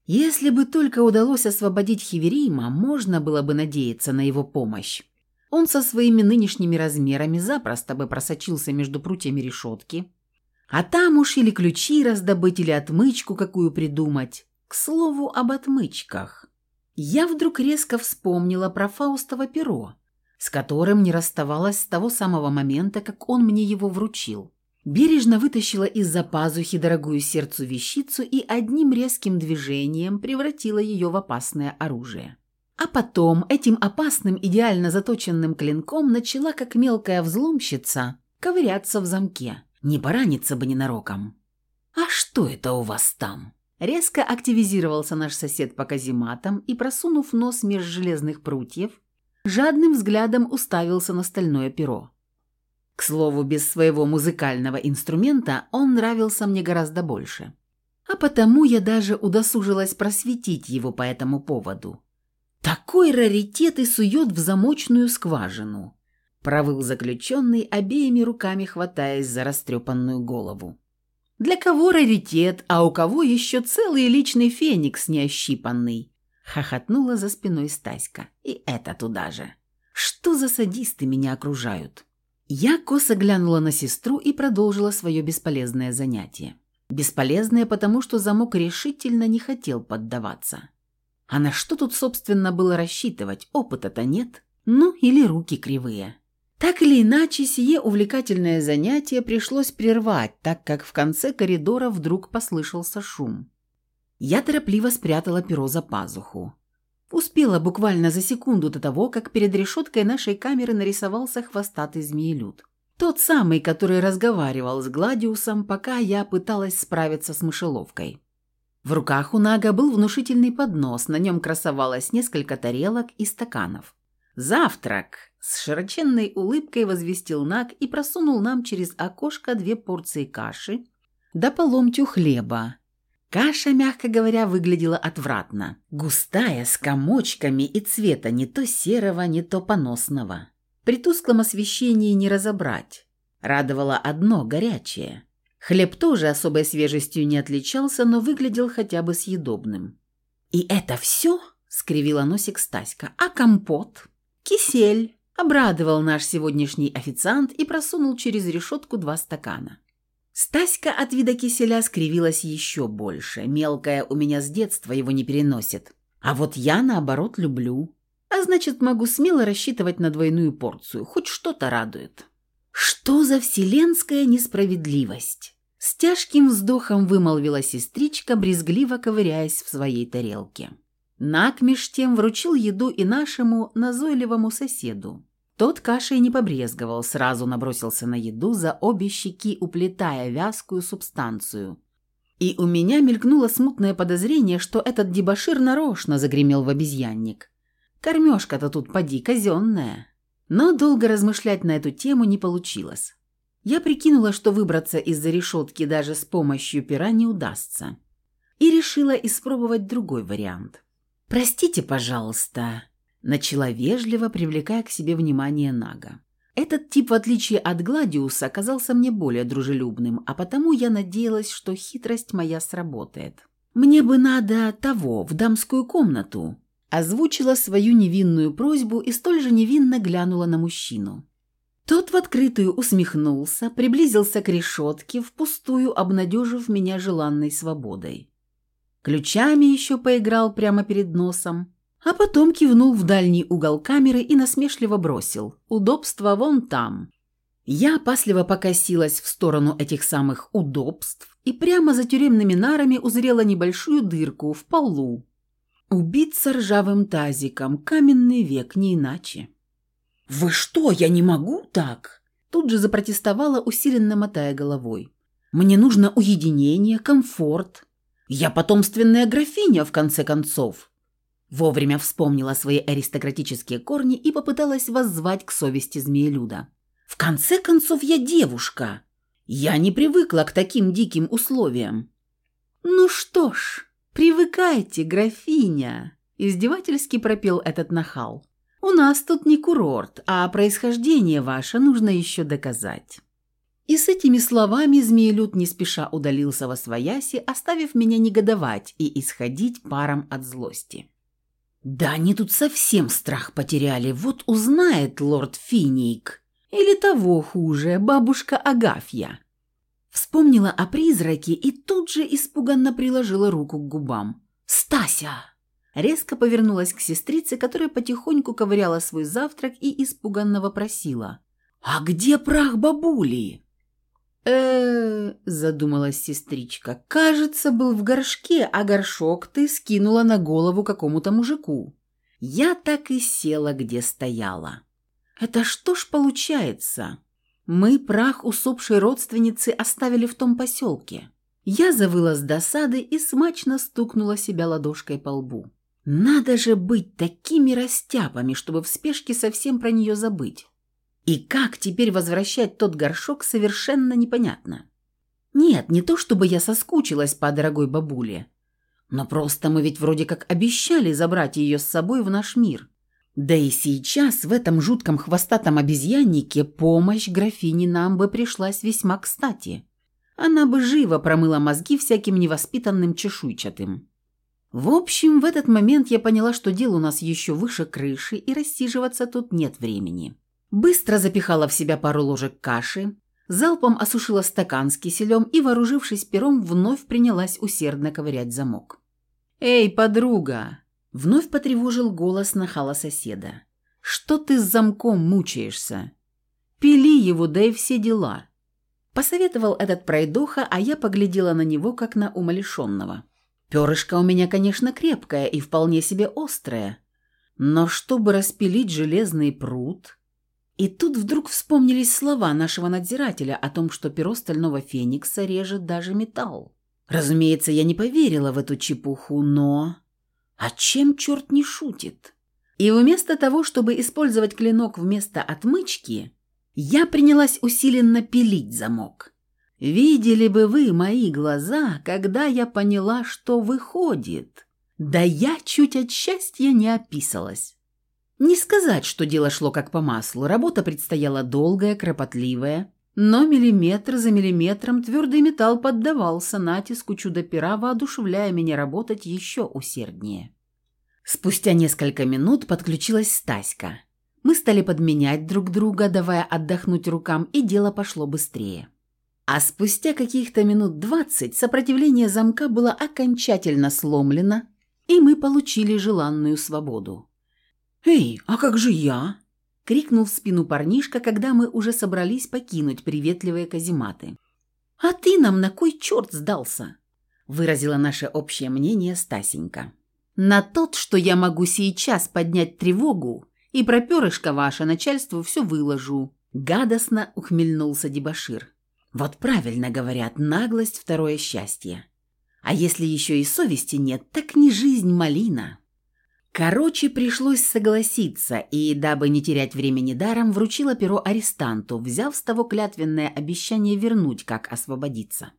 Если бы только удалось освободить Хиверима, можно было бы надеяться на его помощь. Он со своими нынешними размерами запросто бы просочился между прутьями решетки, а там уж или ключи раздобыть, или отмычку какую придумать. К слову об отмычках. Я вдруг резко вспомнила про Фаустово перо, с которым не расставалась с того самого момента, как он мне его вручил. Бережно вытащила из-за пазухи дорогую сердцу вещицу и одним резким движением превратила ее в опасное оружие. А потом этим опасным идеально заточенным клинком начала, как мелкая взломщица, ковыряться в замке. Не пораниться бы ненароком. «А что это у вас там?» Резко активизировался наш сосед по казематам и, просунув нос меж железных прутьев, жадным взглядом уставился на стальное перо. К слову, без своего музыкального инструмента он нравился мне гораздо больше. А потому я даже удосужилась просветить его по этому поводу. Такой раритет и сует в замочную скважину провыл заключенный, обеими руками хватаясь за растрепанную голову. «Для кого раритет, а у кого еще целый личный феникс неощипанный?» Хохотнула за спиной Стаська. «И это туда же. Что за садисты меня окружают?» Я косо глянула на сестру и продолжила свое бесполезное занятие. Бесполезное, потому что замок решительно не хотел поддаваться. А на что тут, собственно, было рассчитывать? Опыта-то нет. Ну, или руки кривые. Так или иначе, сие увлекательное занятие пришлось прервать, так как в конце коридора вдруг послышался шум. Я торопливо спрятала перо за пазуху. Успела буквально за секунду до того, как перед решеткой нашей камеры нарисовался хвостатый змеелюд. Тот самый, который разговаривал с Гладиусом, пока я пыталась справиться с мышеловкой. В руках у Нага был внушительный поднос, на нем красовалось несколько тарелок и стаканов. «Завтрак!» – с широченной улыбкой возвестил Наг и просунул нам через окошко две порции каши да поломтю хлеба. Каша, мягко говоря, выглядела отвратно. Густая, с комочками и цвета не то серого, не то поносного. При тусклом освещении не разобрать. Радовало одно – горячее. Хлеб тоже особой свежестью не отличался, но выглядел хотя бы съедобным. «И это все?» – скривила носик Стаська. «А компот?» «Кисель!» – обрадовал наш сегодняшний официант и просунул через решетку два стакана. Стаська от вида киселя скривилась еще больше. Мелкая у меня с детства его не переносит. А вот я, наоборот, люблю. А значит, могу смело рассчитывать на двойную порцию. Хоть что-то радует. Что за вселенская несправедливость? С тяжким вздохом вымолвила сестричка, брезгливо ковыряясь в своей тарелке. Нак меж тем вручил еду и нашему назойливому соседу. Тот кашей не побрезговал, сразу набросился на еду за обе щеки, уплетая вязкую субстанцию. И у меня мелькнуло смутное подозрение, что этот дебошир нарочно загремел в обезьянник. Кормежка-то тут поди казенная. Но долго размышлять на эту тему не получилось. Я прикинула, что выбраться из-за решетки даже с помощью пера не удастся. И решила испробовать другой вариант. «Простите, пожалуйста», – начала вежливо, привлекая к себе внимание Нага. Этот тип, в отличие от Гладиуса, оказался мне более дружелюбным, а потому я надеялась, что хитрость моя сработает. «Мне бы надо того, в дамскую комнату», – озвучила свою невинную просьбу и столь же невинно глянула на мужчину. Тот в открытую усмехнулся, приблизился к решетке, впустую обнадежив меня желанной свободой. Ключами еще поиграл прямо перед носом, а потом кивнул в дальний угол камеры и насмешливо бросил «Удобство вон там». Я опасливо покосилась в сторону этих самых удобств и прямо за тюремными нарами узрела небольшую дырку в полу. Убиться ржавым тазиком, каменный век, не иначе. «Вы что, я не могу так?» Тут же запротестовала, усиленно мотая головой. «Мне нужно уединение, комфорт, я потомственная графиня, в конце концов». Вовремя вспомнила свои аристократические корни и попыталась воззвать к совести змеелюда. «В конце концов, я девушка. Я не привыкла к таким диким условиям». «Ну что ж, привыкайте, графиня», – издевательски пропел этот нахал. «У нас тут не курорт, а происхождение ваше нужно еще доказать». И с этими словами змеелюд не спеша удалился во свояси, оставив меня негодовать и исходить паром от злости. «Да они тут совсем страх потеряли, вот узнает лорд Финик. Или того хуже, бабушка Агафья». Вспомнила о призраке и тут же испуганно приложила руку к губам. «Стася!» Резко повернулась к сестрице, которая потихоньку ковыряла свой завтрак и испуганно вопросила. «А где прах бабули?» э задумалась сестричка. «Кажется, был в горшке, а горшок ты скинула на голову какому-то мужику». Я так и села, где стояла. «Это что ж получается? Мы прах усопшей родственницы оставили в том поселке. Я завыла с досады и смачно стукнула себя ладошкой по лбу. Надо же быть такими растяпами, чтобы в спешке совсем про нее забыть. И как теперь возвращать тот горшок, совершенно непонятно. Нет, не то чтобы я соскучилась по дорогой бабуле, но просто мы ведь вроде как обещали забрать ее с собой в наш мир. Да и сейчас в этом жутком хвостатом обезьяннике помощь графине нам бы пришлась весьма кстати. Она бы живо промыла мозги всяким невоспитанным чешуйчатым. В общем, в этот момент я поняла, что дело у нас еще выше крыши, и рассиживаться тут нет времени. Быстро запихала в себя пару ложек каши, залпом осушила стакан с киселем и, вооружившись пером, вновь принялась усердно ковырять замок. «Эй, подруга!» – вновь потревожил голос нахала соседа. «Что ты с замком мучаешься? Пили его, да и все дела!» Посоветовал этот пройдоха, а я поглядела на него, как на умалишенного. Перышко у меня, конечно, крепкое и вполне себе острое, но чтобы распилить железный пруд... И тут вдруг вспомнились слова нашего надзирателя о том, что перо стального феникса режет даже металл. Разумеется, я не поверила в эту чепуху, но... А чем черт не шутит? И вместо того, чтобы использовать клинок вместо отмычки, я принялась усиленно пилить замок. Видели бы вы мои глаза, когда я поняла, что выходит. Да я чуть от счастья не описалась. Не сказать, что дело шло как по маслу. Работа предстояла долгая, кропотливая. Но миллиметр за миллиметром твердый металл поддавался натиску чудо-пера, воодушевляя меня работать еще усерднее. Спустя несколько минут подключилась Стаська. Мы стали подменять друг друга, давая отдохнуть рукам, и дело пошло быстрее. А спустя каких-то минут двадцать сопротивление замка было окончательно сломлено, и мы получили желанную свободу. «Эй, а как же я?» — крикнул в спину парнишка, когда мы уже собрались покинуть приветливые казематы. «А ты нам на кой черт сдался?» — выразила наше общее мнение Стасенька. «На тот, что я могу сейчас поднять тревогу и про перышко ваше начальству все выложу», — гадостно ухмельнулся дебошир. «Вот правильно говорят, наглость – второе счастье. А если еще и совести нет, так не жизнь малина». Короче, пришлось согласиться, и, дабы не терять времени даром, вручила перо арестанту, взяв с того клятвенное обещание вернуть, как освободиться.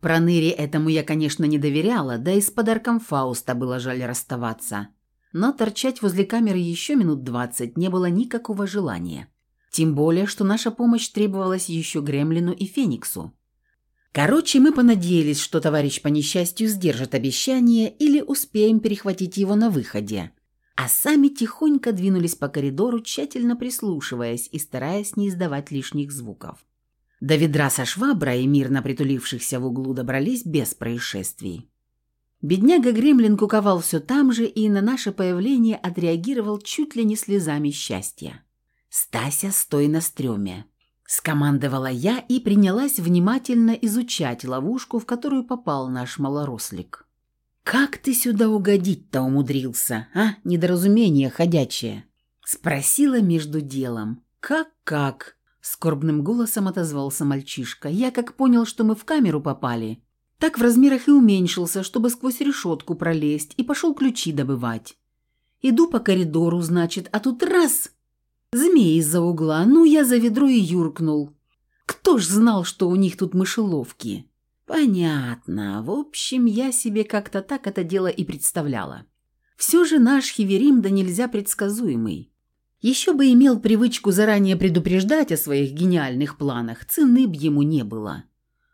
Проныре этому я, конечно, не доверяла, да и с подарком Фауста было жаль расставаться – но торчать возле камеры еще минут двадцать не было никакого желания. Тем более, что наша помощь требовалась еще Гремлину и Фениксу. Короче, мы понадеялись, что товарищ по несчастью сдержит обещание или успеем перехватить его на выходе. А сами тихонько двинулись по коридору, тщательно прислушиваясь и стараясь не издавать лишних звуков. До ведра со шваброй, мирно притулившихся в углу, добрались без происшествий. Бедняга Гремлин куковал все там же и на наше появление отреагировал чуть ли не слезами счастья. «Стася, стой на стреме!» Скомандовала я и принялась внимательно изучать ловушку, в которую попал наш малорослик. «Как ты сюда угодить-то умудрился, а, недоразумение ходячее?» Спросила между делом. «Как-как?» Скорбным голосом отозвался мальчишка. «Я как понял, что мы в камеру попали, так в размерах и уменьшился, чтобы сквозь решетку пролезть, и пошел ключи добывать. Иду по коридору, значит, а тут раз! Змей из-за угла, ну я за ведро и юркнул. Кто ж знал, что у них тут мышеловки? Понятно. В общем, я себе как-то так это дело и представляла. Все же наш Хиверим да нельзя предсказуемый. Еще бы имел привычку заранее предупреждать о своих гениальных планах, цены б ему не было.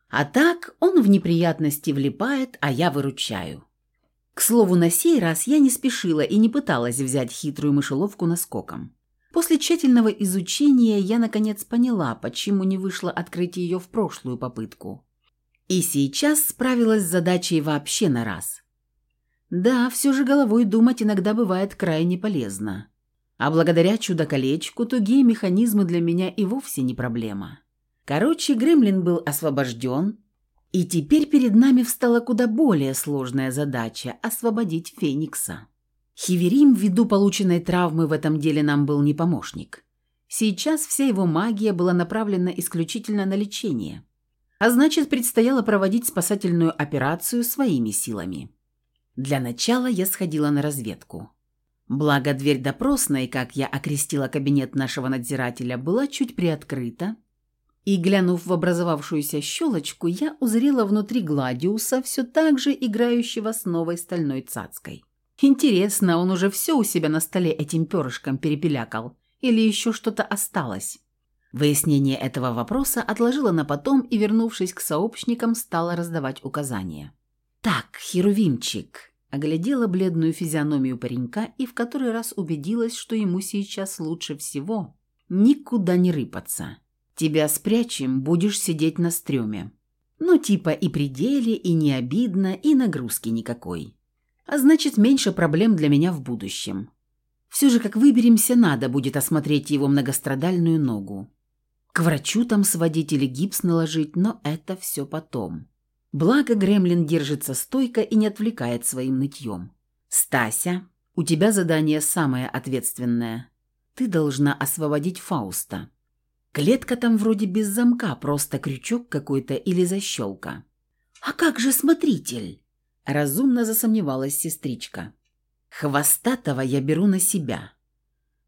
А так он в неприятности влипает, а я выручаю. К слову, на сей раз я не спешила и не пыталась взять хитрую мышеловку наскоком. После тщательного изучения я наконец поняла, почему не вышло открыть ее в прошлую попытку. И сейчас справилась с задачей вообще на раз. Да, все же головой думать иногда бывает крайне полезно. А благодаря чудо-колечку тугие механизмы для меня и вовсе не проблема. Короче, Гремлин был освобожден, и теперь перед нами встала куда более сложная задача – освободить Феникса. Хиверим, ввиду полученной травмы, в этом деле нам был не помощник. Сейчас вся его магия была направлена исключительно на лечение. А значит, предстояло проводить спасательную операцию своими силами. Для начала я сходила на разведку. Благо, дверь допросной, как я окрестила кабинет нашего надзирателя, была чуть приоткрыта, и, глянув в образовавшуюся щелочку, я узрела внутри Гладиуса, все так же играющего с новой стальной цацкой. Интересно, он уже все у себя на столе этим перышком перепелякал, или еще что-то осталось? Выяснение этого вопроса отложила на потом и, вернувшись к сообщникам, стала раздавать указания. «Так, Херувимчик, Оглядела бледную физиономию паренька и в который раз убедилась, что ему сейчас лучше всего никуда не рыпаться. Тебя спрячем, будешь сидеть на стреме. Ну, типа и пределе, и не обидно, и нагрузки никакой. А значит, меньше проблем для меня в будущем. Все же, как выберемся, надо будет осмотреть его многострадальную ногу. К врачу там сводить или гипс наложить, но это все потом. Благо Гремлин держится стойко и не отвлекает своим нытьем. «Стася, у тебя задание самое ответственное. Ты должна освободить Фауста. Клетка там вроде без замка, просто крючок какой-то или защелка». «А как же смотритель?» – разумно засомневалась сестричка. «Хвостатого я беру на себя.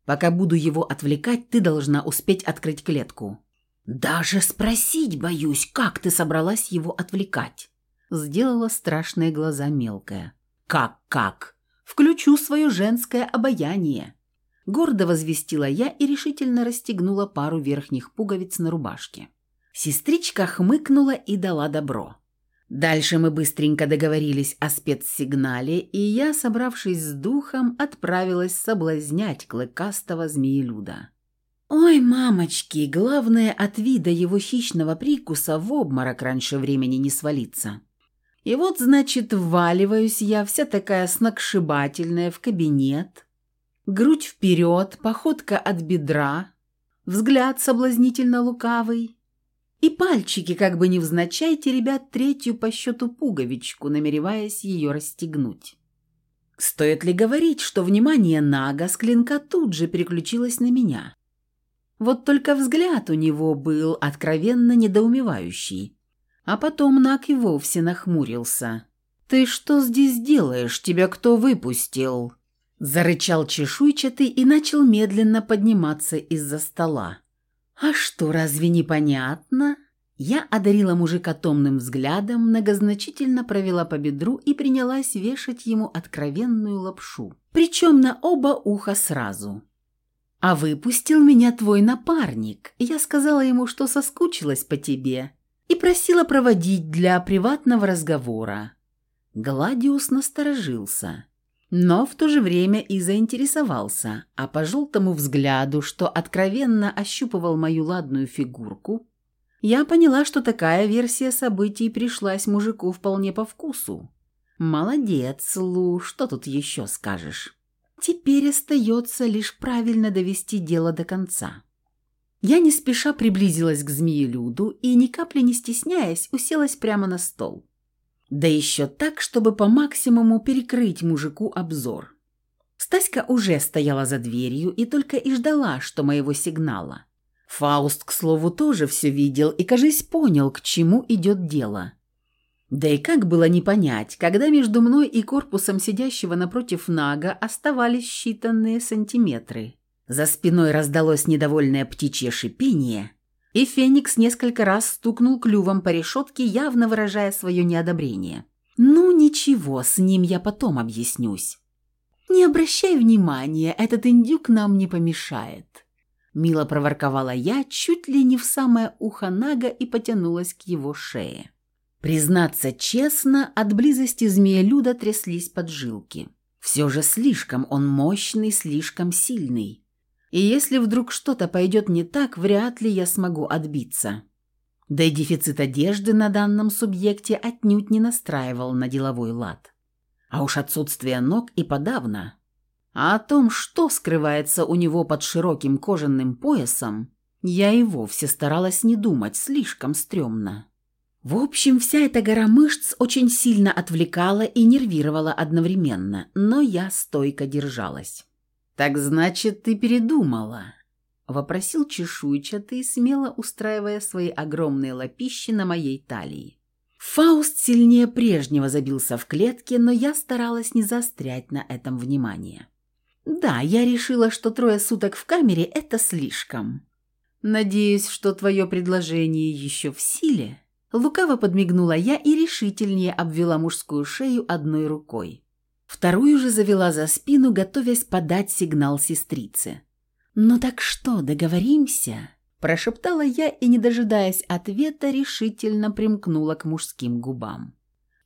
Пока буду его отвлекать, ты должна успеть открыть клетку. «Даже спросить боюсь, как ты собралась его отвлекать?» Сделала страшные глаза мелкая. «Как-как? Включу свое женское обаяние!» Гордо возвестила я и решительно расстегнула пару верхних пуговиц на рубашке. Сестричка хмыкнула и дала добро. Дальше мы быстренько договорились о спецсигнале, и я, собравшись с духом, отправилась соблазнять клыкастого змеелюда. Ой, мамочки, главное от вида его хищного прикуса в обморок раньше времени не свалиться. И вот, значит, вваливаюсь я, вся такая сногсшибательная, в кабинет. Грудь вперед, походка от бедра, взгляд соблазнительно лукавый. И пальчики, как бы невзначай, теребят третью по счету пуговичку, намереваясь ее расстегнуть. Стоит ли говорить, что внимание Нага с клинка тут же переключилось на меня? Вот только взгляд у него был откровенно недоумевающий. А потом Нак и вовсе нахмурился. «Ты что здесь делаешь? Тебя кто выпустил?» Зарычал чешуйчатый и начал медленно подниматься из-за стола. «А что, разве непонятно?» Я одарила мужика томным взглядом, многозначительно провела по бедру и принялась вешать ему откровенную лапшу. Причем на оба уха сразу. «А выпустил меня твой напарник. Я сказала ему, что соскучилась по тебе и просила проводить для приватного разговора». Гладиус насторожился, но в то же время и заинтересовался, а по желтому взгляду, что откровенно ощупывал мою ладную фигурку, я поняла, что такая версия событий пришлась мужику вполне по вкусу. «Молодец, Лу, что тут еще скажешь?» Теперь остается лишь правильно довести дело до конца. Я не спеша приблизилась к змеелюду и, ни капли не стесняясь, уселась прямо на стол. Да еще так, чтобы по максимуму перекрыть мужику обзор. Стаська уже стояла за дверью и только и ждала, что моего сигнала. Фауст, к слову, тоже все видел и, кажись, понял, к чему идет дело. Да и как было не понять, когда между мной и корпусом сидящего напротив Нага оставались считанные сантиметры. За спиной раздалось недовольное птичье шипение, и Феникс несколько раз стукнул клювом по решетке, явно выражая свое неодобрение. «Ну ничего, с ним я потом объяснюсь». «Не обращай внимания, этот индюк нам не помешает». Мило проворковала я, чуть ли не в самое ухо Нага и потянулась к его шее. Признаться честно, от близости змея-люда тряслись поджилки. Все же слишком он мощный, слишком сильный. И если вдруг что-то пойдет не так, вряд ли я смогу отбиться. Да и дефицит одежды на данном субъекте отнюдь не настраивал на деловой лад. А уж отсутствие ног и подавно. А о том, что скрывается у него под широким кожаным поясом, я и вовсе старалась не думать, слишком стрёмно. В общем, вся эта гора мышц очень сильно отвлекала и нервировала одновременно, но я стойко держалась. «Так значит, ты передумала?» вопросил чешуйчатый, смело устраивая свои огромные лапищи на моей талии. Фауст сильнее прежнего забился в клетке, но я старалась не заострять на этом внимание. Да, я решила, что трое суток в камере – это слишком. Надеюсь, что твое предложение еще в силе. Лукаво подмигнула я и решительнее обвела мужскую шею одной рукой. Вторую же завела за спину, готовясь подать сигнал сестрице. «Ну так что, договоримся?» Прошептала я и, не дожидаясь ответа, решительно примкнула к мужским губам.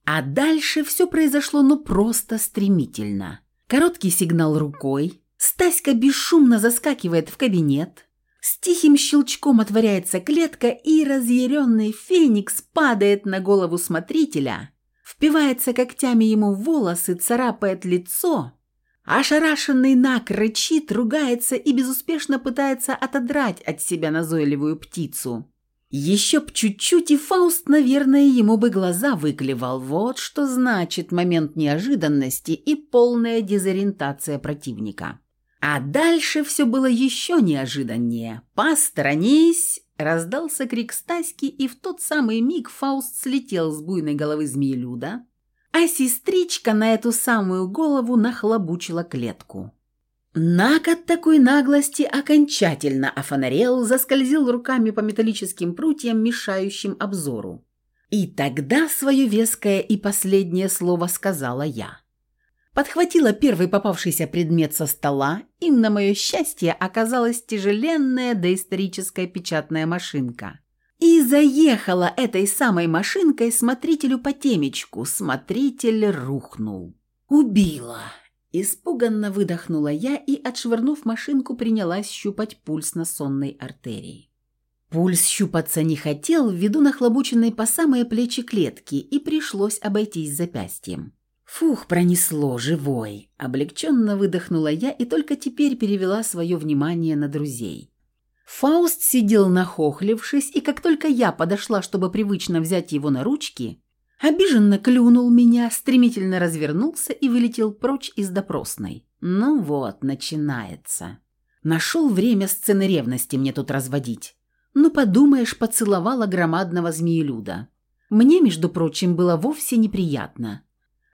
А дальше все произошло ну просто стремительно. Короткий сигнал рукой, Стаська бесшумно заскакивает в кабинет, с тихим щелчком отворяется клетка, и разъяренный феникс падает на голову смотрителя, впивается когтями ему в волосы, царапает лицо – Ошарашенный Нак рычит, ругается и безуспешно пытается отодрать от себя назойливую птицу. Еще б чуть-чуть, и Фауст, наверное, ему бы глаза выклевал. Вот что значит момент неожиданности и полная дезориентация противника. А дальше все было еще неожиданнее. «Посторонись!» – раздался крик Стаськи, и в тот самый миг Фауст слетел с буйной головы змеелюда, а сестричка на эту самую голову нахлобучила клетку. Нак от такой наглости окончательно офонарел, заскользил руками по металлическим прутьям, мешающим обзору. И тогда свое веское и последнее слово сказала я. Подхватила первый попавшийся предмет со стола, и, на мое счастье, оказалась тяжеленная доисторическая печатная машинка – и заехала этой самой машинкой смотрителю по темечку. Смотритель рухнул. «Убила!» Испуганно выдохнула я и, отшвырнув машинку, принялась щупать пульс на сонной артерии. Пульс щупаться не хотел ввиду нахлобученной по самые плечи клетки, и пришлось обойтись запястьем. «Фух, пронесло, живой!» Облегченно выдохнула я и только теперь перевела свое внимание на друзей. Фауст сидел нахохлившись, и как только я подошла, чтобы привычно взять его на ручки, обиженно клюнул меня, стремительно развернулся и вылетел прочь из допросной. Ну вот, начинается. Нашел время сцены ревности мне тут разводить. Ну, подумаешь, поцеловала громадного змеелюда. Мне, между прочим, было вовсе неприятно.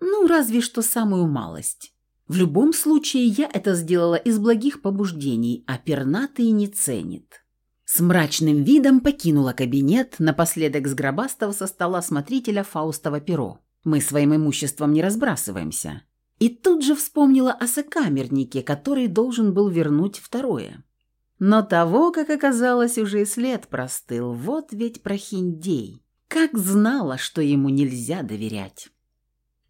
Ну, разве что самую малость. В любом случае, я это сделала из благих побуждений, а пернатый не ценит. С мрачным видом покинула кабинет, напоследок сгробастав со стола смотрителя Фаустова перо. Мы своим имуществом не разбрасываемся. И тут же вспомнила о сокамернике, который должен был вернуть второе. Но того, как оказалось, уже и след простыл. Вот ведь прохиндей. Как знала, что ему нельзя доверять.